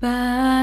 白